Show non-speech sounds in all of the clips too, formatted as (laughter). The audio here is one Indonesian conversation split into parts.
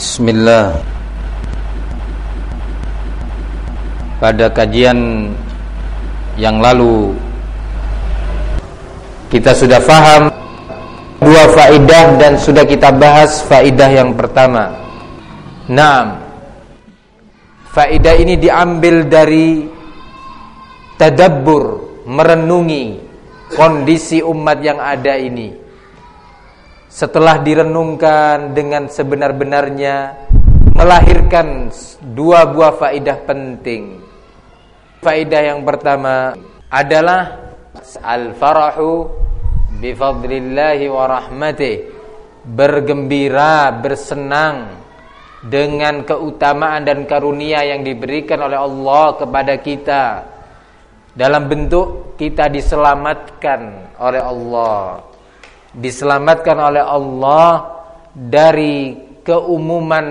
Bismillah. Pada kajian yang lalu Kita sudah faham Dua faidah dan sudah kita bahas faidah yang pertama. Nah Faidah ini diambil dari Tadabbur Merenungi Kondisi umat yang ada ini setelah direnungkan dengan sebenar-benarnya melahirkan dua buah faidah penting. Faidah yang pertama adalah al-farahu bi fadlillahi wa rahmatih. Bergembira, bersenang dengan keutamaan dan karunia yang diberikan oleh Allah kepada kita dalam bentuk kita diselamatkan oleh Allah diselamatkan oleh Allah dari keumuman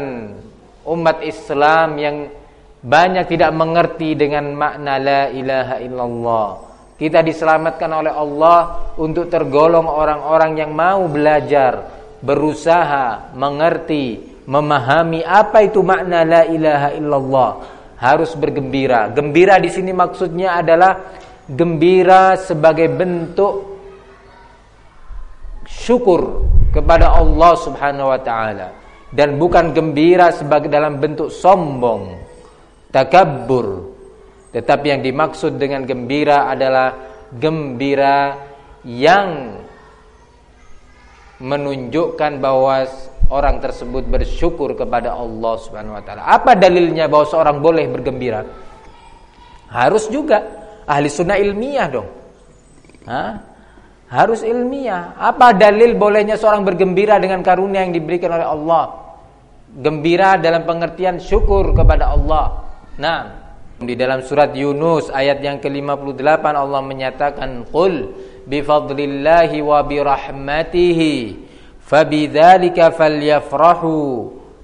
umat Islam yang banyak tidak mengerti dengan makna la ilaha illallah. Kita diselamatkan oleh Allah untuk tergolong orang-orang yang mau belajar, berusaha mengerti, memahami apa itu makna la ilaha illallah. Harus bergembira. Gembira di sini maksudnya adalah gembira sebagai bentuk syukur kepada Allah Subhanahu wa taala dan bukan gembira sebagai dalam bentuk sombong, takabbur. Tetapi yang dimaksud dengan gembira adalah gembira yang menunjukkan bahwa orang tersebut bersyukur kepada Allah Subhanahu wa taala. Apa dalilnya bahwa seorang boleh bergembira? Harus juga ahli sunnah ilmiah dong. Hah? Harus ilmiah. Apa dalil bolehnya seorang bergembira dengan karunia yang diberikan oleh Allah? Gembira dalam pengertian syukur kepada Allah. Nah, di dalam surat Yunus ayat yang ke-58 Allah menyatakan qul bi fadlillahi wa bi rahmatihi fabidzalika falyafrahu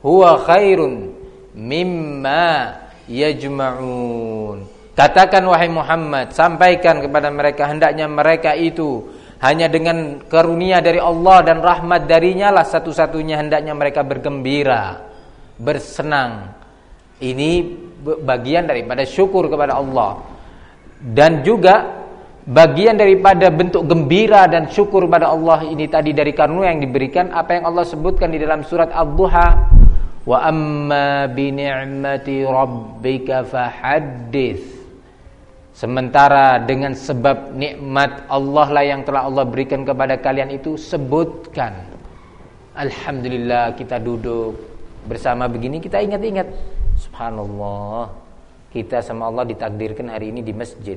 huwa khairun mimma yajma'un. Katakan wahai Muhammad, sampaikan kepada mereka hendaknya mereka itu hanya dengan karunia dari Allah dan rahmat darinya lah satu-satunya hendaknya mereka bergembira, bersenang. Ini bagian daripada syukur kepada Allah. Dan juga bagian daripada bentuk gembira dan syukur kepada Allah ini tadi dari karunia yang diberikan apa yang Allah sebutkan di dalam surat Ad-Duha wa amma bi ni'mati rabbika Sementara dengan sebab nikmat Allah lah yang telah Allah berikan kepada kalian itu sebutkan. Alhamdulillah kita duduk bersama begini kita ingat-ingat. Subhanallah. Kita sama Allah ditakdirkan hari ini di masjid.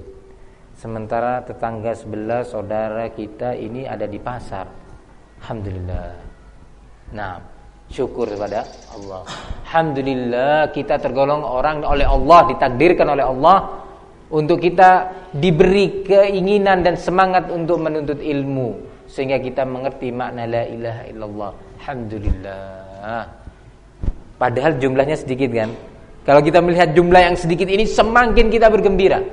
Sementara tetangga sebelah saudara kita ini ada di pasar. Alhamdulillah. Nah, syukur kepada Allah. Alhamdulillah kita tergolong orang oleh Allah ditakdirkan oleh Allah untuk kita diberi keinginan dan semangat untuk menuntut ilmu sehingga kita mengerti makna la ilaha illallah. Alhamdulillah. Padahal jumlahnya sedikit kan? Kalau kita melihat jumlah yang sedikit ini semakin kita bergembira.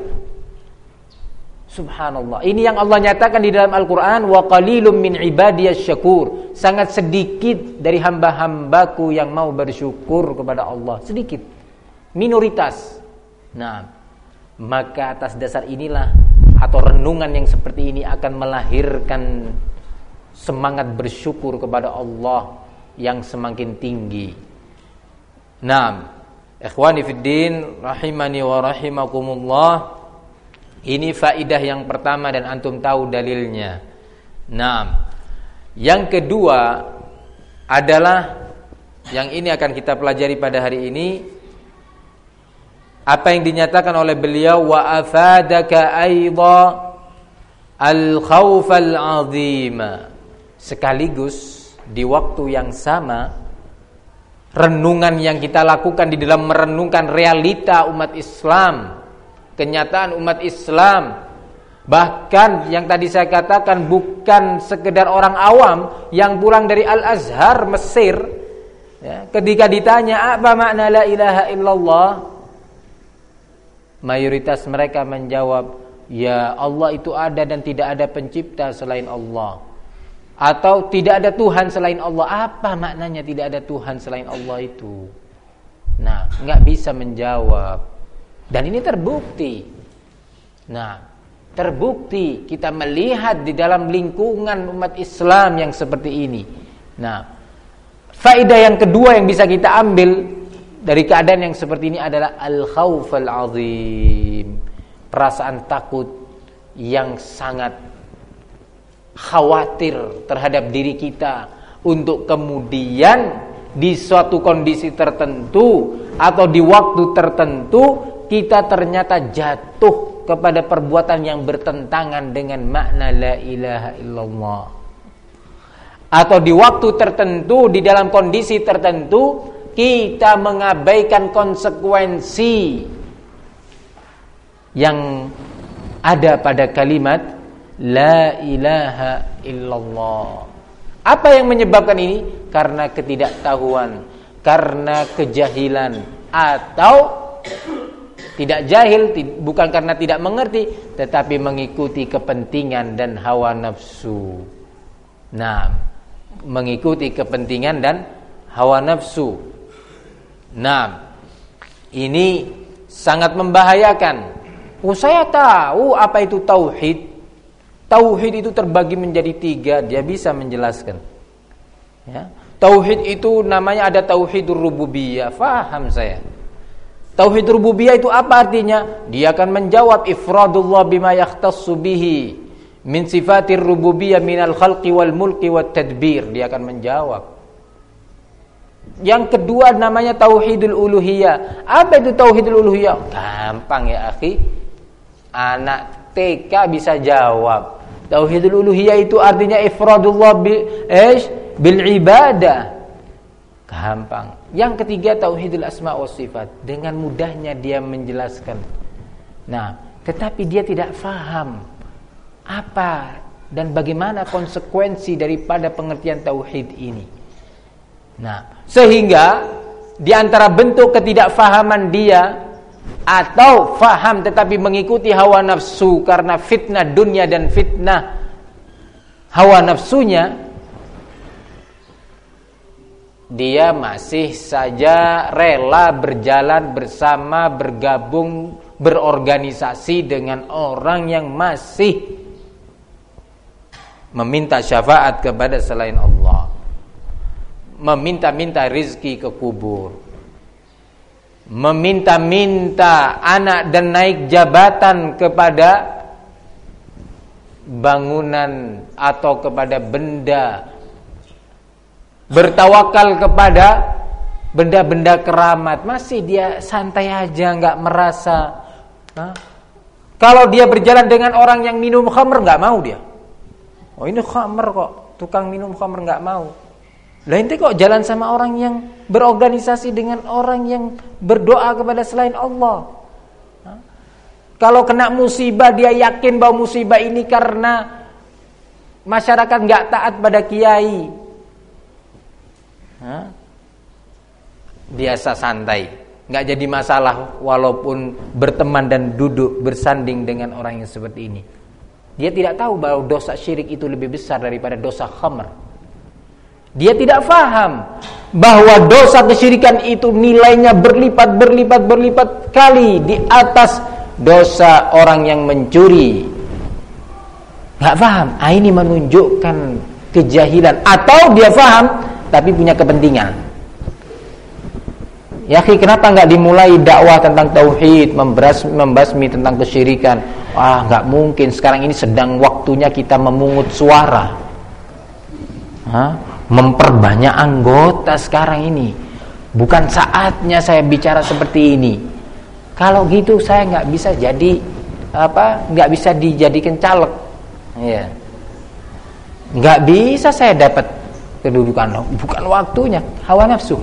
Subhanallah. Ini yang Allah nyatakan di dalam Al-Qur'an wa qalilum min ibadiyas syakur. Sangat sedikit dari hamba-hambaku yang mau bersyukur kepada Allah. Sedikit. Minoritas. Nah, maka atas dasar inilah atau renungan yang seperti ini akan melahirkan semangat bersyukur kepada Allah yang semakin tinggi. Naam. Ikhwani fiddin rahimani wa rahimakumullah. Ini faidah yang pertama dan antum tahu dalilnya. Naam. Yang kedua adalah yang ini akan kita pelajari pada hari ini apa yang dinyatakan oleh beliau wa afadaka aidha al khauf al azim sekaligus di waktu yang sama renungan yang kita lakukan di dalam merenungkan realita umat Islam kenyataan umat Islam bahkan yang tadi saya katakan bukan sekedar orang awam yang pulang dari Al Azhar Mesir ya, ketika ditanya apa makna la ilaha illallah mayoritas mereka menjawab, "Ya, Allah itu ada dan tidak ada pencipta selain Allah." atau tidak ada Tuhan selain Allah. Apa maknanya tidak ada Tuhan selain Allah itu? Nah, nggak bisa menjawab. Dan ini terbukti. Nah, terbukti kita melihat di dalam lingkungan umat Islam yang seperti ini. Nah, faedah yang kedua yang bisa kita ambil dari keadaan yang seperti ini adalah al-khauf al-azim. Perasaan takut yang sangat khawatir terhadap diri kita untuk kemudian di suatu kondisi tertentu atau di waktu tertentu kita ternyata jatuh kepada perbuatan yang bertentangan dengan makna la ilaha illallah atau di waktu tertentu di dalam kondisi tertentu kita mengabaikan konsekuensi yang ada pada kalimat La ilaha illallah. Apa yang menyebabkan ini? Karena ketidaktahuan, karena kejahilan atau tidak jahil bukan karena tidak mengerti tetapi mengikuti kepentingan dan hawa nafsu. Nah, mengikuti kepentingan dan hawa nafsu. Nah, ini sangat membahayakan. Oh, saya tahu apa itu tauhid. Tauhid itu terbagi menjadi tiga, dia bisa menjelaskan. Ya. Tauhid itu namanya ada tauhidur rububiyah, faham saya. Tauhid rububiyah itu apa artinya? Dia akan menjawab ifradullah bima yakhtassu bihi min sifatir rububiyah minal khalqi wal mulki wat tadbir. Dia akan menjawab. Yang kedua namanya tauhidul uluhiyah. Apa itu tauhidul uluhiyah? Gampang ya, akhi. Anak TK bisa jawab. Tauhidul uluhiyah itu artinya ifradullah bil ish bil ibadah. Gampang. Yang ketiga tauhidul asma wa sifat. Dengan mudahnya dia menjelaskan. Nah, tetapi dia tidak faham apa dan bagaimana konsekuensi daripada pengertian tauhid ini. Nah, sehingga di antara bentuk ketidakfahaman dia atau faham tetapi mengikuti hawa nafsu karena fitnah dunia dan fitnah hawa nafsunya dia masih saja rela berjalan bersama bergabung berorganisasi dengan orang yang masih meminta syafaat kepada selain Allah meminta-minta rizki ke kubur. Meminta-minta anak dan naik jabatan kepada bangunan atau kepada benda. Bertawakal kepada benda-benda keramat. Masih dia santai aja nggak merasa Hah? kalau dia berjalan dengan orang yang minum khamr nggak mau dia. Oh ini khamr kok tukang minum khamr nggak mau lah ente kok jalan sama orang yang berorganisasi dengan orang yang berdoa kepada selain Allah? Kalau kena musibah dia yakin bahwa musibah ini karena masyarakat nggak taat pada kiai. Biasa santai, nggak jadi masalah walaupun berteman dan duduk bersanding dengan orang yang seperti ini. Dia tidak tahu bahwa dosa syirik itu lebih besar daripada dosa khamr. Dia tidak faham bahwa dosa kesyirikan itu nilainya berlipat berlipat berlipat kali di atas dosa orang yang mencuri. Gak faham. Ah, ini menunjukkan kejahilan atau dia faham tapi punya kepentingan. Ya, kenapa nggak dimulai dakwah tentang tauhid, membasmi, tentang kesyirikan? Wah, nggak mungkin. Sekarang ini sedang waktunya kita memungut suara. Hah? Memperbanyak anggota sekarang ini. Bukan saatnya saya bicara seperti ini. Kalau gitu saya nggak bisa jadi apa? Nggak bisa dijadikan caleg. Ya. Nggak bisa saya dapat kedudukan. Bukan waktunya. Hawa nafsu.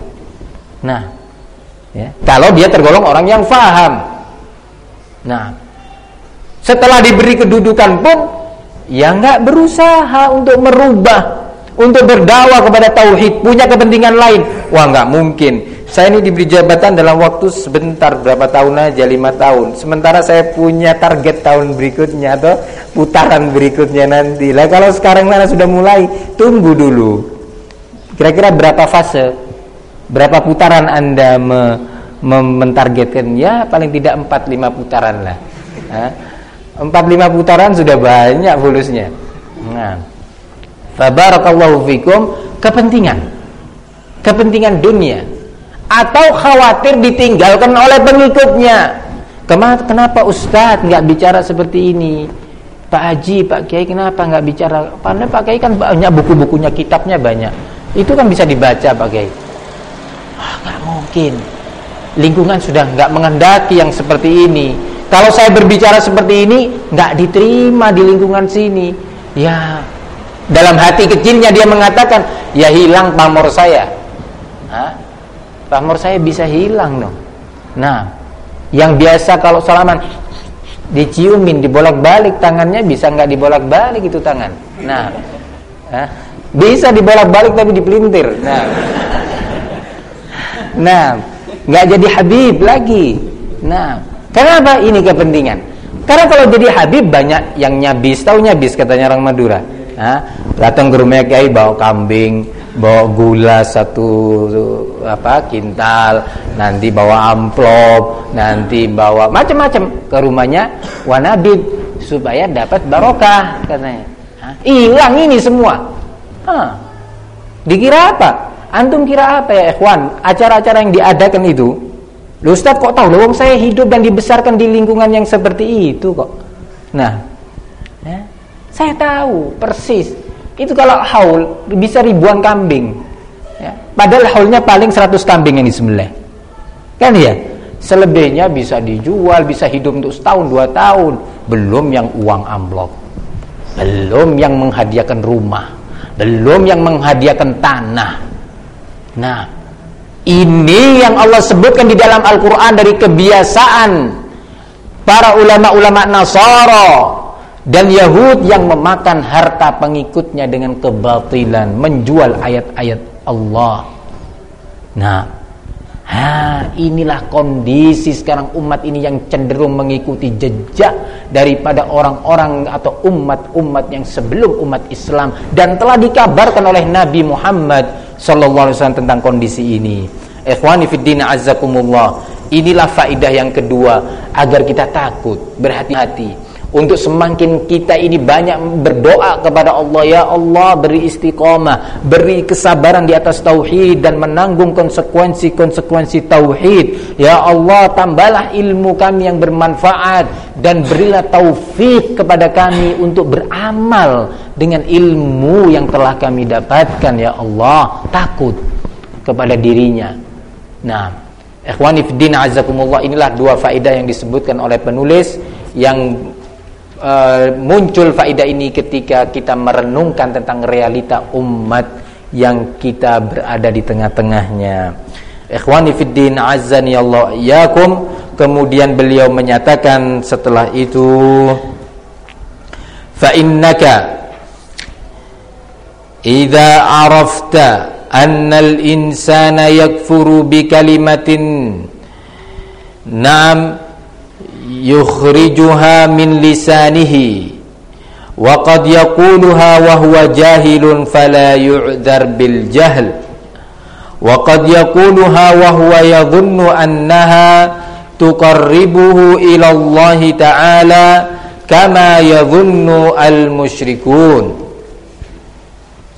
Nah, ya. Kalau dia tergolong orang yang faham. Nah, setelah diberi kedudukan pun ya nggak berusaha untuk merubah untuk berdakwah kepada tauhid, punya kepentingan lain. Wah, nggak mungkin. Saya ini diberi jabatan dalam waktu sebentar, berapa tahun aja, lima tahun. Sementara saya punya target tahun berikutnya atau putaran berikutnya nanti. Lah kalau sekarang mana sudah mulai, tunggu dulu. Kira-kira berapa fase? Berapa putaran Anda me, me mentargetkan? Ya paling tidak 4 5 putaran lah. Empat lima putaran sudah banyak fulusnya. Nah. Fabarakallahu fikum kepentingan. Kepentingan dunia atau khawatir ditinggalkan oleh pengikutnya. Kenapa Ustadz nggak bicara seperti ini? Pak Haji, Pak Kiai kenapa nggak bicara? Karena Pak Kiai kan banyak buku-bukunya, kitabnya banyak. Itu kan bisa dibaca Pak Kiai. Ah, nggak mungkin. Lingkungan sudah nggak mengendaki yang seperti ini. Kalau saya berbicara seperti ini, nggak diterima di lingkungan sini. Ya, dalam hati kecilnya dia mengatakan, ya hilang pamor saya. Hah? Pamor saya bisa hilang dong. Nah, yang biasa kalau salaman diciumin, dibolak-balik tangannya bisa nggak dibolak-balik itu tangan. Nah, hah? bisa dibolak-balik tapi dipelintir. Nah, nah, nggak jadi Habib lagi. Nah, Kenapa ini kepentingan? Karena kalau jadi Habib banyak yang nyabis, tahu nyabis katanya orang Madura. Nah, datang ke rumah Kiai bawa kambing, bawa gula satu apa kintal, nanti bawa amplop, nanti bawa macam-macam ke rumahnya wanabib supaya dapat barokah katanya. Hilang ini semua. Hah. Dikira apa? Antum kira apa ya ikhwan? Acara-acara yang diadakan itu Ustaz kok tahu? Loh saya hidup dan dibesarkan di lingkungan yang seperti itu kok. Nah, saya tahu persis. Itu kalau haul bisa ribuan kambing. Ya, padahal haulnya paling 100 kambing yang disembelih. Kan ya? Selebihnya bisa dijual, bisa hidup untuk setahun, dua tahun. Belum yang uang amplop. Belum yang menghadiahkan rumah. Belum yang menghadiahkan tanah. Nah, ini yang Allah sebutkan di dalam Al-Quran dari kebiasaan para ulama-ulama Nasara dan Yahud yang memakan harta pengikutnya dengan kebatilan, menjual ayat-ayat Allah. Nah, ha, inilah kondisi sekarang umat ini yang cenderung mengikuti jejak daripada orang-orang atau umat-umat yang sebelum umat Islam dan telah dikabarkan oleh Nabi Muhammad sallallahu alaihi tentang kondisi ini. Ikhwani fid din azzakumullah. Inilah faidah yang kedua agar kita takut, berhati-hati untuk semakin kita ini banyak berdoa kepada Allah ya Allah beri istiqomah beri kesabaran di atas tauhid dan menanggung konsekuensi-konsekuensi tauhid. Ya Allah tambahlah ilmu kami yang bermanfaat dan berilah taufik kepada kami untuk beramal dengan ilmu yang telah kami dapatkan ya Allah. Takut kepada dirinya. Nah ikhwani fiddin azakumullah inilah dua faedah yang disebutkan oleh penulis yang uh, muncul faedah ini ketika kita merenungkan tentang realita umat yang kita berada di tengah-tengahnya. Ikhwani fiddin azzani Allah yakum kemudian beliau menyatakan setelah itu fa innaka idza arafta anna al-insana yakfuru bi kalimatin. Na'am yukhrijuha min lisanihi wa qad yaquluha wa huwa jahilun fala yu'dzar bil jahl wa qad yaquluha wa huwa yadhunnu annaha tuqarribuhu ila Allah ta'ala kama yadhunnu al musyrikun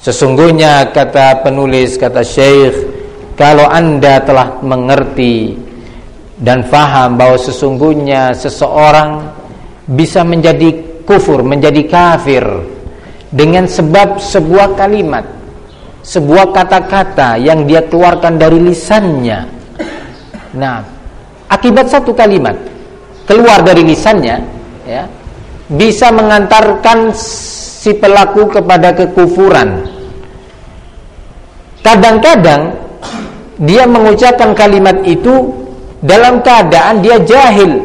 Sesungguhnya kata penulis kata Syekh kalau anda telah mengerti dan faham bahwa sesungguhnya seseorang bisa menjadi kufur, menjadi kafir dengan sebab sebuah kalimat, sebuah kata-kata yang dia keluarkan dari lisannya. Nah, akibat satu kalimat keluar dari lisannya, ya, bisa mengantarkan si pelaku kepada kekufuran. Kadang-kadang dia mengucapkan kalimat itu dalam keadaan dia jahil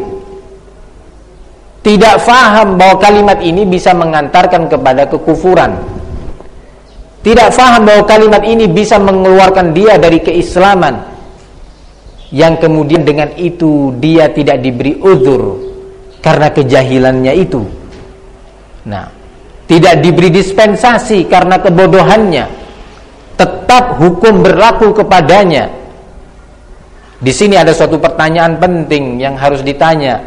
tidak faham bahwa kalimat ini bisa mengantarkan kepada kekufuran tidak faham bahwa kalimat ini bisa mengeluarkan dia dari keislaman yang kemudian dengan itu dia tidak diberi uzur karena kejahilannya itu Nah, tidak diberi dispensasi karena kebodohannya. Tetap hukum berlaku kepadanya. Di sini ada suatu pertanyaan penting yang harus ditanya.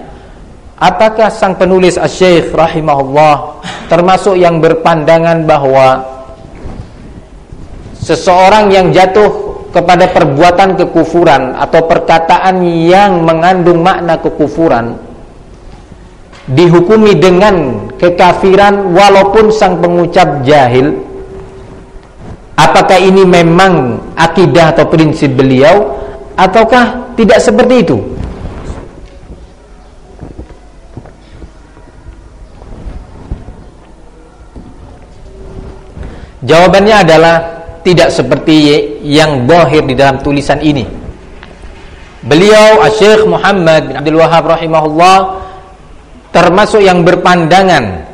Apakah sang penulis Asy-Syaikh rahimahullah termasuk yang berpandangan bahwa seseorang yang jatuh kepada perbuatan kekufuran atau perkataan yang mengandung makna kekufuran dihukumi dengan kekafiran walaupun sang pengucap jahil apakah ini memang akidah atau prinsip beliau ataukah tidak seperti itu? Jawabannya adalah tidak seperti yang bohir di dalam tulisan ini. Beliau Syekh Muhammad bin Abdul Wahab rahimahullah termasuk yang berpandangan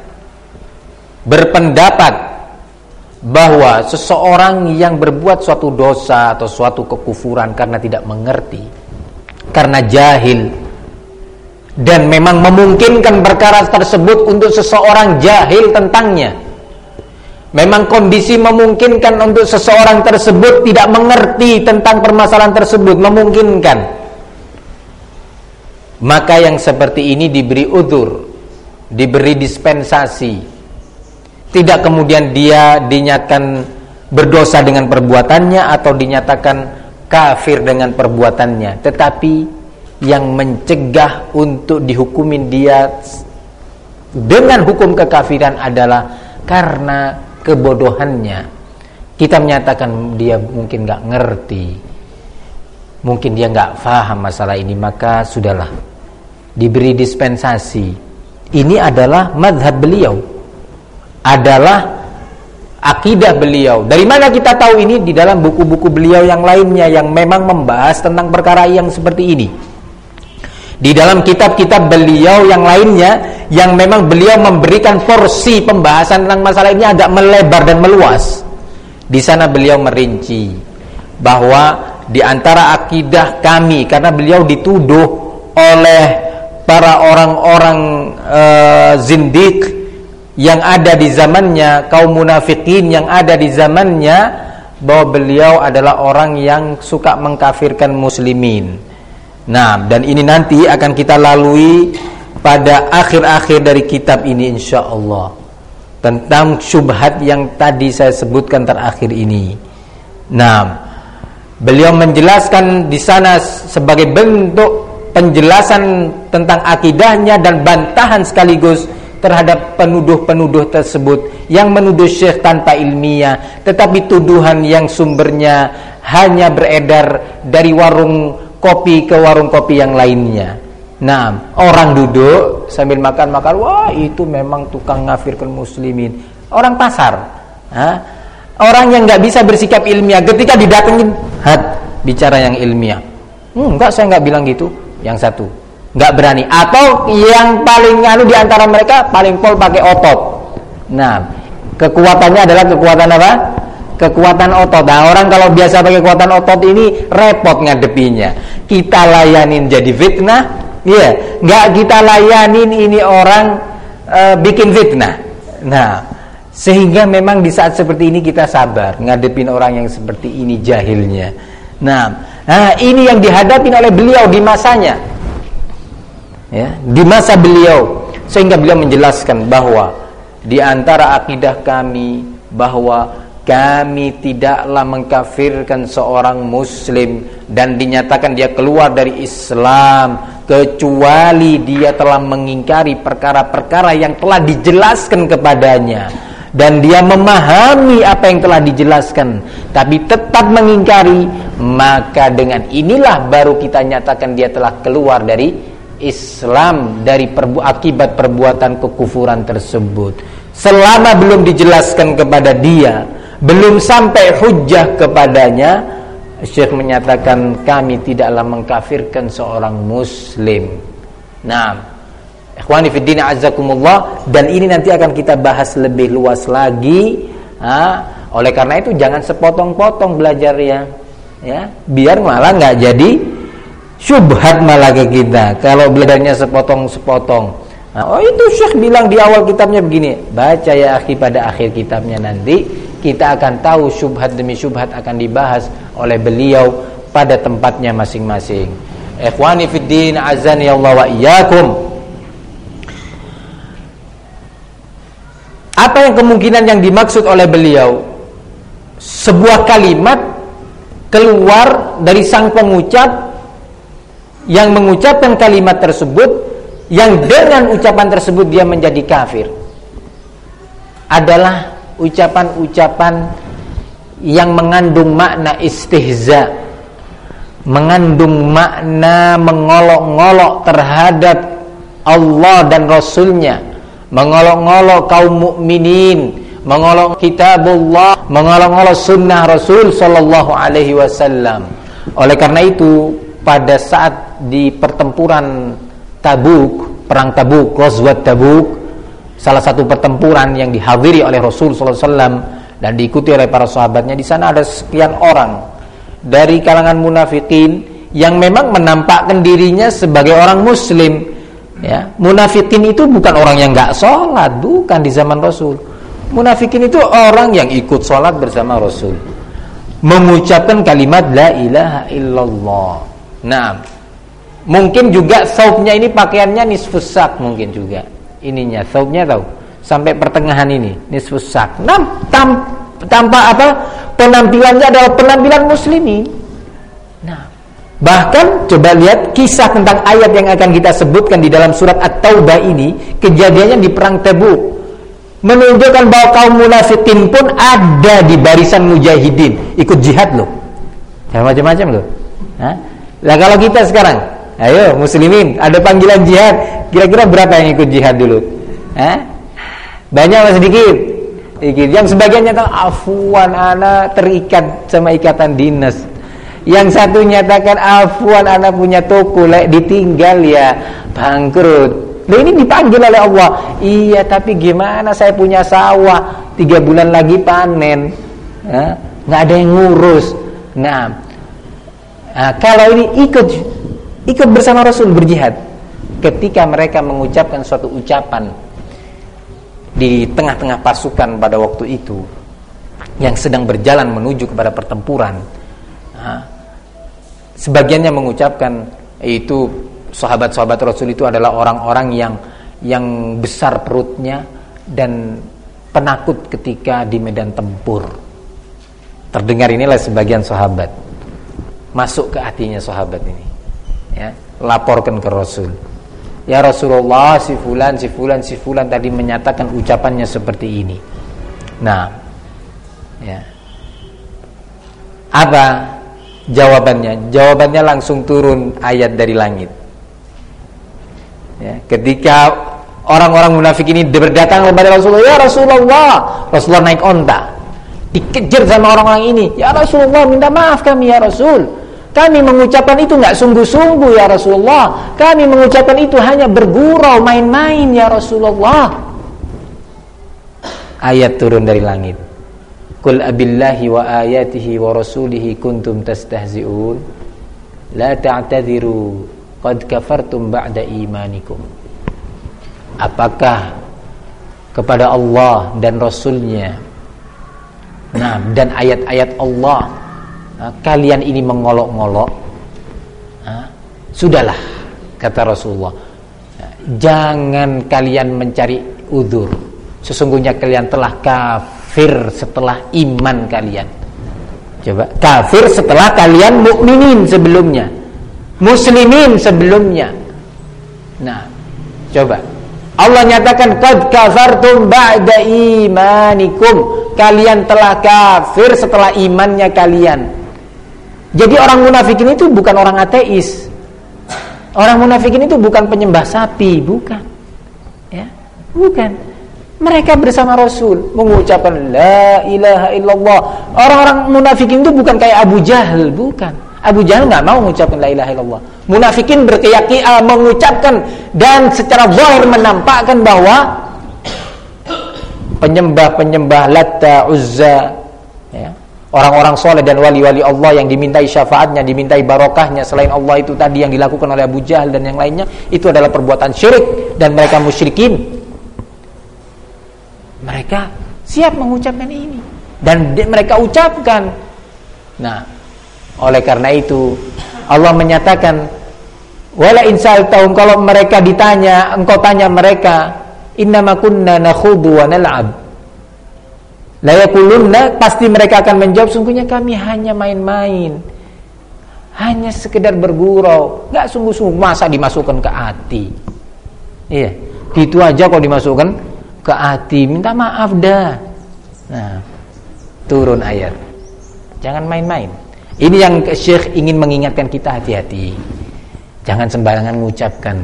berpendapat bahwa seseorang yang berbuat suatu dosa atau suatu kekufuran karena tidak mengerti karena jahil dan memang memungkinkan perkara tersebut untuk seseorang jahil tentangnya. Memang kondisi memungkinkan untuk seseorang tersebut tidak mengerti tentang permasalahan tersebut memungkinkan. Maka yang seperti ini diberi udur diberi dispensasi tidak kemudian dia dinyatakan berdosa dengan perbuatannya atau dinyatakan kafir dengan perbuatannya. Tetapi yang mencegah untuk dihukumin dia dengan hukum kekafiran adalah karena kebodohannya. Kita menyatakan dia mungkin nggak ngerti. Mungkin dia nggak faham masalah ini maka sudahlah. Diberi dispensasi. Ini adalah madhab beliau adalah akidah beliau. Dari mana kita tahu ini? Di dalam buku-buku beliau yang lainnya yang memang membahas tentang perkara yang seperti ini. Di dalam kitab-kitab beliau yang lainnya yang memang beliau memberikan porsi pembahasan tentang masalah ini agak melebar dan meluas. Di sana beliau merinci bahwa di antara akidah kami karena beliau dituduh oleh para orang-orang uh, zindik yang ada di zamannya kaum munafikin yang ada di zamannya bahwa beliau adalah orang yang suka mengkafirkan muslimin. Nah, dan ini nanti akan kita lalui pada akhir-akhir dari kitab ini insyaallah tentang syubhat yang tadi saya sebutkan terakhir ini. Nah, beliau menjelaskan di sana sebagai bentuk penjelasan tentang akidahnya dan bantahan sekaligus terhadap penuduh-penuduh tersebut yang menuduh syekh tanpa ilmiah tetapi tuduhan yang sumbernya hanya beredar dari warung kopi ke warung kopi yang lainnya. Nah orang duduk sambil makan-makan wah itu memang tukang ngafirkan muslimin. Orang pasar ha? orang yang nggak bisa bersikap ilmiah ketika didatengin hat bicara yang ilmiah. Hmm, enggak saya nggak bilang gitu. Yang satu nggak berani. Atau yang paling anu di antara mereka paling pol pakai otot. Nah kekuatannya adalah kekuatan apa? Kekuatan otot. Nah orang kalau biasa pakai kekuatan otot ini repot ngadepinya. Kita layanin jadi fitnah. Iya. Yeah. nggak kita layanin ini orang uh, bikin fitnah. Nah sehingga memang di saat seperti ini kita sabar ngadepin orang yang seperti ini jahilnya. Nah Nah, ini yang dihadapi oleh beliau di masanya. Ya, di masa beliau sehingga beliau menjelaskan bahwa di antara akidah kami bahwa kami tidaklah mengkafirkan seorang muslim dan dinyatakan dia keluar dari Islam kecuali dia telah mengingkari perkara-perkara yang telah dijelaskan kepadanya. Dan dia memahami apa yang telah dijelaskan tapi tetap mengingkari maka dengan inilah baru kita nyatakan dia telah keluar dari Islam dari perbu akibat perbuatan kekufuran tersebut selama belum dijelaskan kepada dia belum sampai hujah kepadanya Syekh menyatakan kami tidaklah mengkafirkan seorang muslim nah azakumullah dan ini nanti akan kita bahas lebih luas lagi. Ha? Oleh karena itu jangan sepotong-potong belajar ya. Ya, biar malah nggak jadi syubhat malah ke kita kalau belajarnya sepotong-sepotong. Nah, oh itu Syekh bilang di awal kitabnya begini, baca ya akhi pada akhir kitabnya nanti kita akan tahu syubhat demi syubhat akan dibahas oleh beliau pada tempatnya masing-masing. Ikhwani fid din azani Allah wa iyyakum. Apa yang kemungkinan yang dimaksud oleh beliau? Sebuah kalimat keluar dari sang pengucap yang mengucapkan kalimat tersebut yang dengan ucapan tersebut dia menjadi kafir adalah ucapan-ucapan yang mengandung makna istihza mengandung makna mengolok-ngolok terhadap Allah dan Rasulnya mengolok-ngolok kaum mukminin mengolok kitabullah mengolok-ngolok sunnah Rasul sallallahu alaihi wasallam. Oleh karena itu pada saat di pertempuran Tabuk, perang Tabuk, Ghazwat Tabuk, salah satu pertempuran yang dihadiri oleh Rasul SAW dan diikuti oleh para sahabatnya. Di sana ada sekian orang dari kalangan munafikin yang memang menampakkan dirinya sebagai orang Muslim. Ya, munafikin itu bukan orang yang nggak sholat, bukan di zaman Rasul. Munafikin itu orang yang ikut sholat bersama Rasul, mengucapkan kalimat la ilaha illallah. Nah, Mungkin juga saubnya ini pakaiannya nisfus sak mungkin juga. Ininya saubnya tahu sampai pertengahan ini nisfus sak. Nah, tam, tanpa apa? Penampilannya adalah penampilan muslimin. Nah, bahkan coba lihat kisah tentang ayat yang akan kita sebutkan di dalam surat At-Taubah ini, kejadiannya di perang Tabuk menunjukkan bahwa kaum munafikin pun ada di barisan mujahidin ikut jihad loh macam-macam loh nah, lah kalau kita sekarang Ayo muslimin, ada panggilan jihad. Kira-kira berapa yang ikut jihad dulu? Hah? Banyak atau sedikit? Sedikit. Yang sebagian nyatakan afuan anak terikat sama ikatan dinas. Yang satu nyatakan afuan anak punya toko lek ditinggal ya bangkrut. Loh ini dipanggil oleh Allah. Iya tapi gimana saya punya sawah tiga bulan lagi panen, nggak ada yang ngurus. Nah, nah kalau ini ikut ikut bersama Rasul berjihad ketika mereka mengucapkan suatu ucapan di tengah-tengah pasukan pada waktu itu yang sedang berjalan menuju kepada pertempuran. Sebagiannya mengucapkan itu sahabat-sahabat Rasul itu adalah orang-orang yang yang besar perutnya dan penakut ketika di medan tempur. Terdengar inilah sebagian sahabat masuk ke hatinya sahabat ini ya, laporkan ke Rasul. Ya Rasulullah, si fulan, si fulan, si fulan tadi menyatakan ucapannya seperti ini. Nah, ya. Apa jawabannya? Jawabannya langsung turun ayat dari langit. Ya, ketika orang-orang munafik ini berdatang kepada Rasulullah, ya Rasulullah, Rasulullah naik onta, dikejar sama orang-orang ini, ya Rasulullah minta maaf kami ya Rasul, kami mengucapkan itu nggak sungguh-sungguh ya Rasulullah. Kami mengucapkan itu hanya bergurau, main-main ya Rasulullah. Ayat turun dari langit. Qul abillahi wa ayatihi wa rasulihi kuntum tastahzi'un. La ta'tadiru qad kafartum ba'da imanikum. Apakah kepada Allah dan Rasulnya Nah, dan ayat-ayat Allah kalian ini mengolok-ngolok. Sudahlah kata Rasulullah. Jangan kalian mencari udur sesungguhnya kalian telah kafir setelah iman kalian. Coba kafir setelah kalian mukminin sebelumnya. Muslimin sebelumnya. Nah coba. Allah nyatakan qad kafartum ba'da imanikum. Kalian telah kafir setelah imannya kalian jadi orang munafikin itu bukan orang ateis. Orang munafikin itu bukan penyembah sapi, bukan. Ya, bukan. Mereka bersama Rasul mengucapkan la ilaha illallah. Orang-orang munafikin itu bukan kayak Abu Jahal, bukan. Abu Jahal nggak mau mengucapkan la ilaha illallah. Munafikin berkeyakinan mengucapkan dan secara zahir menampakkan bahwa penyembah-penyembah Latta, Uzza, Orang-orang soleh dan wali-wali Allah yang dimintai syafaatnya, dimintai barokahnya selain Allah itu tadi yang dilakukan oleh Abu Jahal dan yang lainnya itu adalah perbuatan syirik dan mereka musyrikin. Mereka siap mengucapkan ini dan mereka ucapkan. Nah, oleh karena itu Allah menyatakan wala insal taum kalau mereka ditanya, engkau tanya mereka, innama kunna nakhudu wa nal'ab. La yakulunna pasti mereka akan menjawab sungguhnya kami hanya main-main. Hanya sekedar bergurau, enggak sungguh-sungguh masa dimasukkan ke hati. Iya, gitu aja kalau dimasukkan ke hati, minta maaf dah. Nah, turun ayat. Jangan main-main. Ini yang Syekh ingin mengingatkan kita hati-hati. Jangan sembarangan mengucapkan.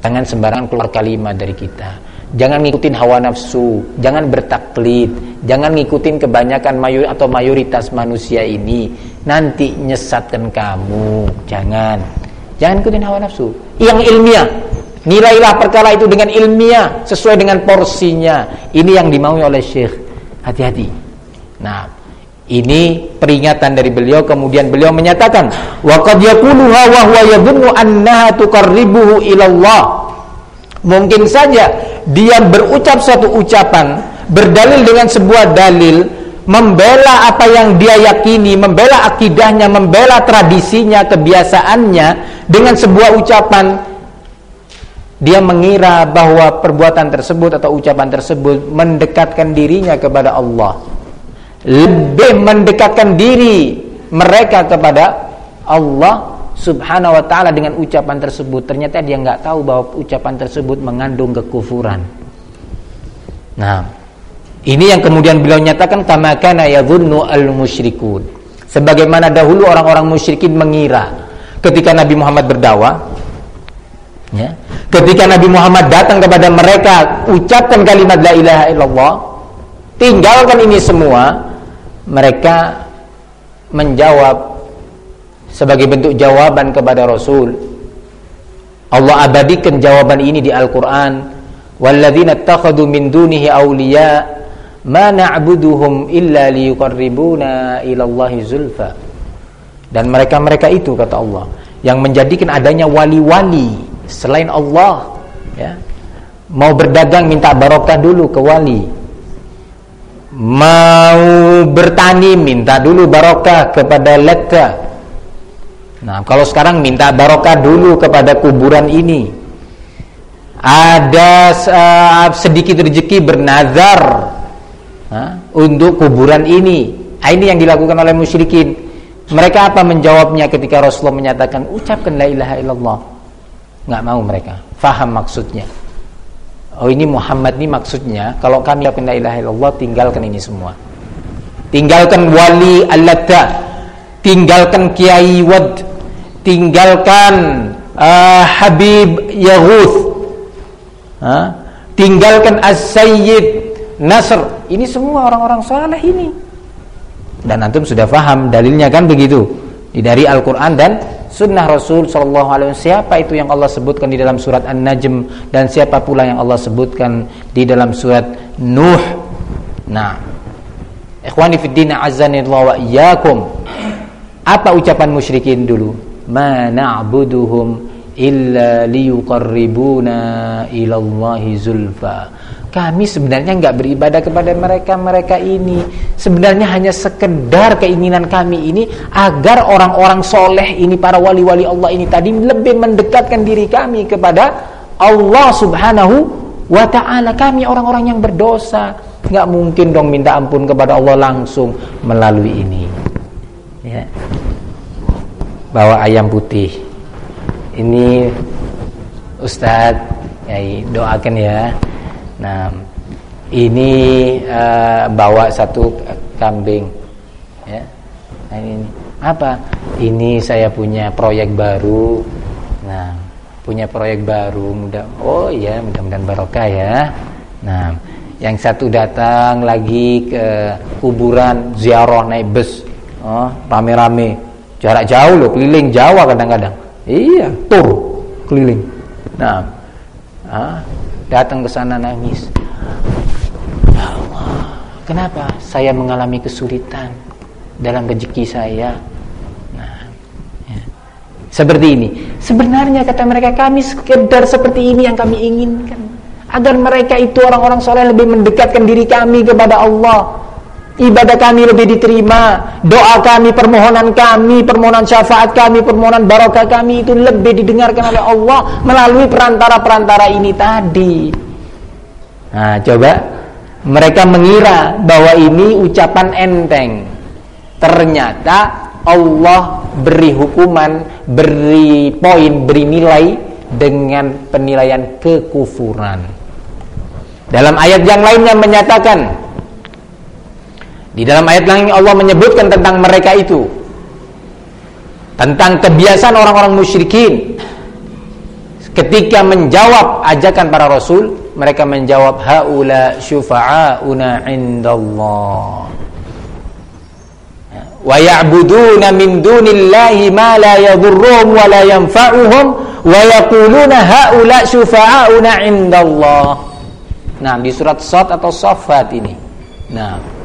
Jangan sembarangan keluar kalimat dari kita. Jangan ngikutin hawa nafsu, jangan bertaklid, jangan ngikutin kebanyakan mayor atau mayoritas manusia ini. Nanti nyesatkan kamu. Jangan. Jangan ikutin hawa nafsu. Yang ilmiah. Nilailah perkara itu dengan ilmiah sesuai dengan porsinya. Ini yang dimaui oleh Syekh. Hati-hati. Nah, ini peringatan dari beliau kemudian beliau menyatakan wa qad yaquluha wa huwa yadhunnu annaha tuqarribuhu ila Allah. Mungkin saja dia berucap suatu ucapan berdalil dengan sebuah dalil membela apa yang dia yakini, membela akidahnya, membela tradisinya, kebiasaannya dengan sebuah ucapan dia mengira bahwa perbuatan tersebut atau ucapan tersebut mendekatkan dirinya kepada Allah lebih mendekatkan diri mereka kepada Allah Subhanahu wa taala dengan ucapan tersebut. Ternyata dia nggak tahu bahwa ucapan tersebut mengandung kekufuran. Nah, ini yang kemudian beliau nyatakan kama kana yadhunnu al-musyrikun. Sebagaimana dahulu orang-orang musyrikin mengira ketika Nabi Muhammad berdakwah ya, ketika Nabi Muhammad datang kepada mereka ucapkan kalimat la ilaha illallah tinggalkan ini semua mereka menjawab sebagai bentuk jawaban kepada Rasul. Allah abadikan jawaban ini di Al-Qur'an, "Walladzina ittakhadhu min dunihi awliya ma na'buduhum illa liyuqarribuna ila zulfa." Dan mereka-mereka itu kata Allah yang menjadikan adanya wali-wali selain Allah ya. Mau berdagang minta barokah dulu ke wali mau bertani minta dulu barokah kepada leka. Nah, kalau sekarang minta barokah dulu kepada kuburan ini. Ada uh, sedikit rezeki bernazar untuk kuburan ini. Nah, ini yang dilakukan oleh musyrikin. Mereka apa menjawabnya ketika Rasulullah menyatakan ucapkan la ilaha illallah? Enggak mau mereka. Faham maksudnya. Oh ini Muhammad ini maksudnya kalau kami yakin la ilaha illallah tinggalkan ini semua. Tinggalkan wali allata, tinggalkan kiai wad, tinggalkan uh, Habib Yaghuth. Uh, tinggalkan As-Sayyid Nasr. Ini semua orang-orang saleh ini. Dan antum sudah faham dalilnya kan begitu. Dari Al-Qur'an dan sunnah Rasul Shallallahu Alaihi Wasallam. Siapa itu yang Allah sebutkan di dalam surat An-Najm? Dan siapa pula yang Allah sebutkan di dalam surat Nuh? Nah. Ikhwani fiddina azanillahu wa iyyakum. Apa ucapan musyrikin dulu? Ma na'buduhum illa liyuqarribuna ila Allahi zulfa kami sebenarnya nggak beribadah kepada mereka mereka ini. Sebenarnya hanya sekedar keinginan kami ini agar orang-orang soleh ini para wali-wali Allah ini tadi lebih mendekatkan diri kami kepada Allah subhanahu wa ta'ala. Kami orang-orang yang berdosa. Nggak mungkin dong minta ampun kepada Allah langsung melalui ini. Ya. Bawa ayam putih. Ini Ustadz ya doakan ya Nah, ini uh, bawa satu kambing, ya. Nah, ini apa? Ini saya punya proyek baru. Nah, punya proyek baru, mudah. Oh iya, mudah-mudahan barokah ya. Nah, yang satu datang lagi ke kuburan ziarah naik bus, oh rame-rame, jarak jauh loh, keliling Jawa kadang-kadang. Iya, tur keliling. Nah, ah, datang ke sana nangis. Ya Allah, kenapa saya mengalami kesulitan dalam rezeki saya? Nah, ya. seperti ini. Sebenarnya kata mereka kami sekedar seperti ini yang kami inginkan. Agar mereka itu orang-orang soleh lebih mendekatkan diri kami kepada Allah. Ibadah kami lebih diterima. Doa kami, permohonan kami, permohonan syafaat kami, permohonan barokah kami itu lebih didengarkan oleh Allah melalui perantara-perantara ini tadi. Nah, coba mereka mengira bahwa ini ucapan enteng. Ternyata Allah beri hukuman, beri poin, beri nilai dengan penilaian kekufuran. Dalam ayat yang lainnya menyatakan di dalam ayat lain Allah menyebutkan tentang mereka itu tentang kebiasaan orang-orang musyrikin ketika menjawab ajakan para rasul mereka menjawab haula syufa'auna indallah wa ya'buduna min dunillahi ma la yadhurruhum wa la yanfa'uhum wa yaquluna haula syufa'auna indallah. Nah, di surat Sad atau Saffat ini. Nah.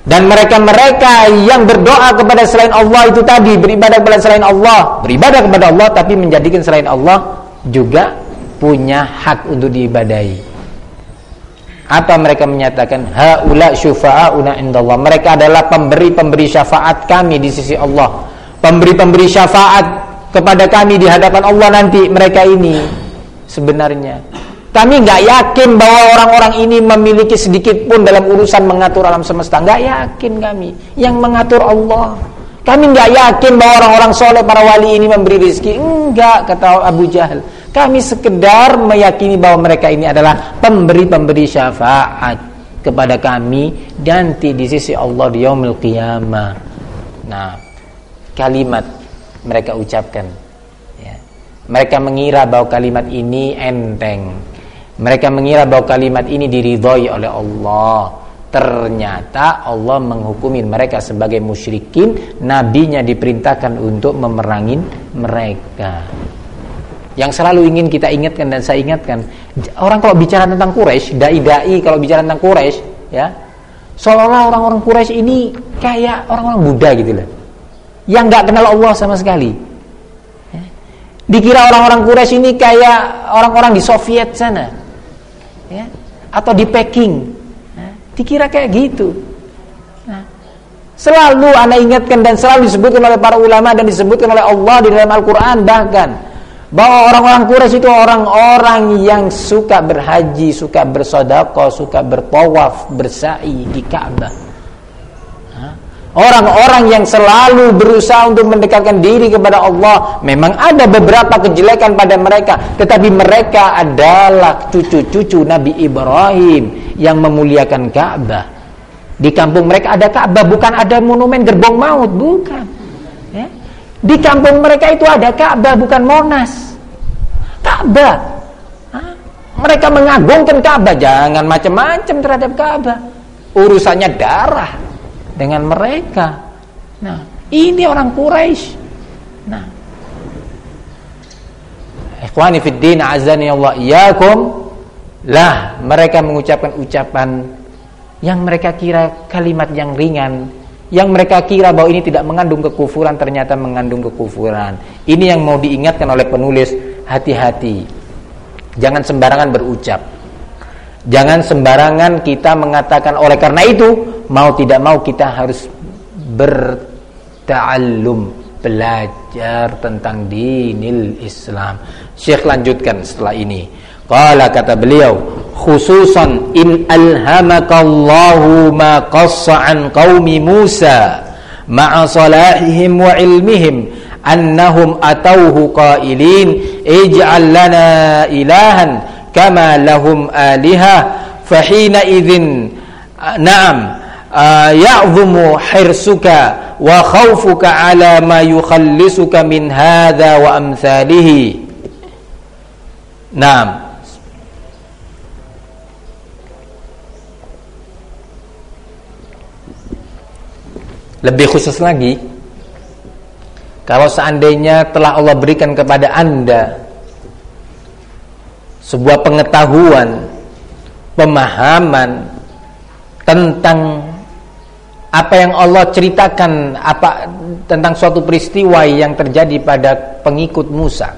Dan mereka-mereka yang berdoa kepada selain Allah itu tadi beribadah kepada selain Allah, beribadah kepada Allah tapi menjadikan selain Allah juga punya hak untuk diibadahi. Apa mereka menyatakan? Haula syufa'auna indallah. Mereka adalah pemberi-pemberi syafaat kami di sisi Allah. Pemberi-pemberi syafaat kepada kami di hadapan Allah nanti mereka ini sebenarnya. Kami nggak yakin bahwa orang-orang ini memiliki sedikit pun dalam urusan mengatur alam semesta. Nggak yakin kami. Yang mengatur Allah. Kami nggak yakin bahwa orang-orang soleh para wali ini memberi rezeki. Enggak, kata Abu Jahal. Kami sekedar meyakini bahwa mereka ini adalah pemberi-pemberi syafaat kepada kami nanti di sisi Allah di yaumil qiyamah. Nah, kalimat mereka ucapkan ya. Mereka mengira bahwa kalimat ini enteng. Mereka mengira bahwa kalimat ini diridhoi oleh Allah. Ternyata Allah menghukumi mereka sebagai musyrikin, nabinya diperintahkan untuk memerangi mereka. Yang selalu ingin kita ingatkan dan saya ingatkan orang kalau bicara tentang Quraisy dai-dai kalau bicara tentang Quraisy ya seolah-olah orang-orang Quraisy ini kayak orang-orang Buddha gitu loh. Yang nggak kenal Allah sama sekali. Ya. dikira orang-orang Quraisy ini kayak orang-orang di Soviet sana ya atau di Peking ya. dikira kayak gitu nah, selalu anda ingatkan dan selalu disebutkan oleh para ulama dan disebutkan oleh Allah di dalam Al-Quran bahkan bahwa orang-orang Quraisy itu orang-orang yang suka berhaji, suka bersodako, suka bertawaf, bersa'i di Ka'bah. Orang-orang yang selalu berusaha untuk mendekatkan diri kepada Allah Memang ada beberapa kejelekan pada mereka Tetapi mereka adalah cucu-cucu Nabi Ibrahim Yang memuliakan Ka'bah Di kampung mereka ada Ka'bah Bukan ada monumen gerbong maut Bukan ya? Di kampung mereka itu ada Ka'bah bukan Monas. Ka'bah. Mereka mengagungkan Ka'bah, jangan macam-macam terhadap Ka'bah. Urusannya darah dengan mereka. Nah, ini orang Quraisy. Nah, Ikhwani fid din azani Allah iyyakum lah mereka mengucapkan ucapan yang mereka kira kalimat yang ringan yang mereka kira bahwa ini tidak mengandung kekufuran ternyata mengandung kekufuran. Ini yang mau diingatkan oleh penulis, hati-hati. Jangan sembarangan berucap. Jangan sembarangan kita mengatakan oleh karena itu mau tidak mau kita harus berta'allum, belajar tentang dinil Islam. Syekh lanjutkan setelah ini. Qala kata beliau, khususan in alhamakallahu ma qassa an qaumi Musa ma'a salahihim wa ilmihim annahum atauhu qailin ij'al lana ilahan kama lahum aliha fahina idzin na'am ya'dhumu hirsuka wa khawfuka ala ma yukhallisuka min na'am. Lebih khusus lagi, kalau seandainya telah Allah berikan kepada Anda sebuah pengetahuan, pemahaman tentang apa yang Allah ceritakan apa tentang suatu peristiwa yang terjadi pada pengikut Musa.